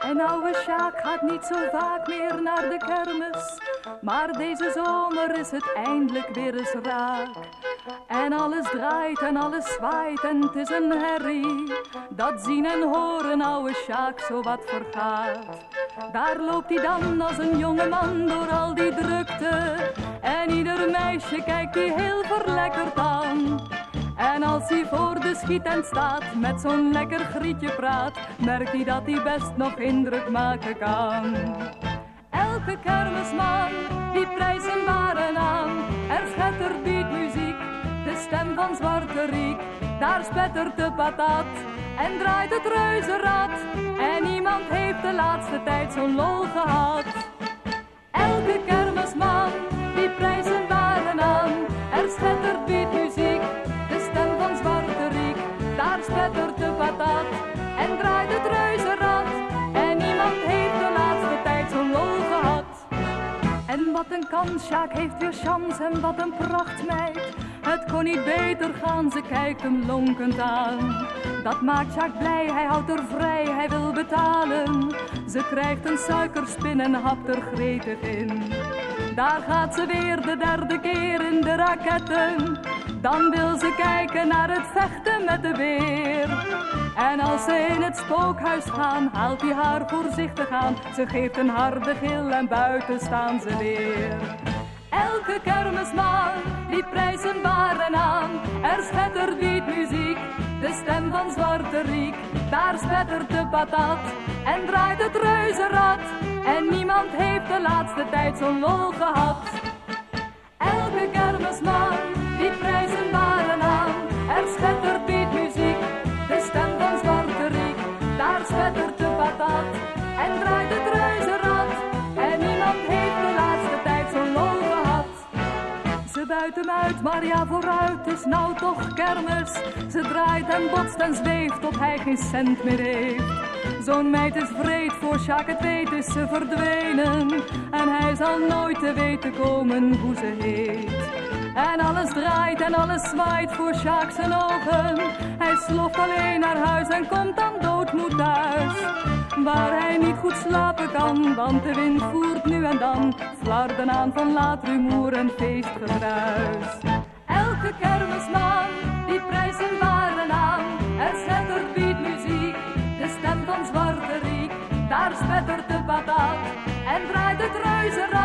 En oude Sjaak gaat niet zo vaak meer naar de kermis. Maar deze zomer is het eindelijk weer eens raak. En alles draait en alles zwaait en het is een herrie. Dat zien en horen oude Sjaak zo wat vergaat. Daar loopt hij dan als een jonge man door al die drukte. En ieder meisje kijkt hij heel verlekkerd aan. En als hij voor de schietent staat, met zo'n lekker grietje praat, merkt hij dat hij best nog indruk maken kan. Elke kermisman, die prijzen waren aan, er schettert muziek, de stem van Zwarte Riek. Daar spettert de patat en draait het reuzenrad, en niemand heeft de laatste tijd zo'n lol gehad. Wat een kans, Sjaak heeft weer chance en wat een prachtmeid. Het kon niet beter gaan, ze kijkt hem lonkend aan. Dat maakt Sjaak blij, hij houdt er vrij, hij wil betalen. Ze krijgt een suikerspin en hapt er gretig in. Daar gaat ze weer de derde keer in de raketten. Dan wil ze kijken naar het vechten met de weer. En als ze in het spookhuis gaan, haalt hij haar voorzichtig aan. Ze geeft een harde gil en buiten staan ze weer. Elke kermisman, die prijzen waren aan. Er schettert muziek, de stem van Zwarte Riek. Daar spettert de patat en draait het reuzenrad. En niemand heeft de laatste tijd zo'n lol gehad. Elke kermisman, Uit, maar ja vooruit is nou toch kermis. Ze draait en botst en zweeft tot hij geen cent meer heeft. Zo'n meid is vreed, voor Sjaak het weet is ze verdwenen. En hij zal nooit te weten komen hoe ze heet. En alles draait en alles zwaait voor Sjaak zijn ogen. Hij sloft alleen naar huis en komt dan doodmoed thuis. Waar hij niet goed slapen kan, want de wind voert nu en dan. Flarden aan van laat rumoer en feestgedruis. Elke kermisman, die prijst zijn waren aan. Er schettert beatmuziek, de stem van Zwarte Riek. Daar spettert de patat en draait het reuzenrad.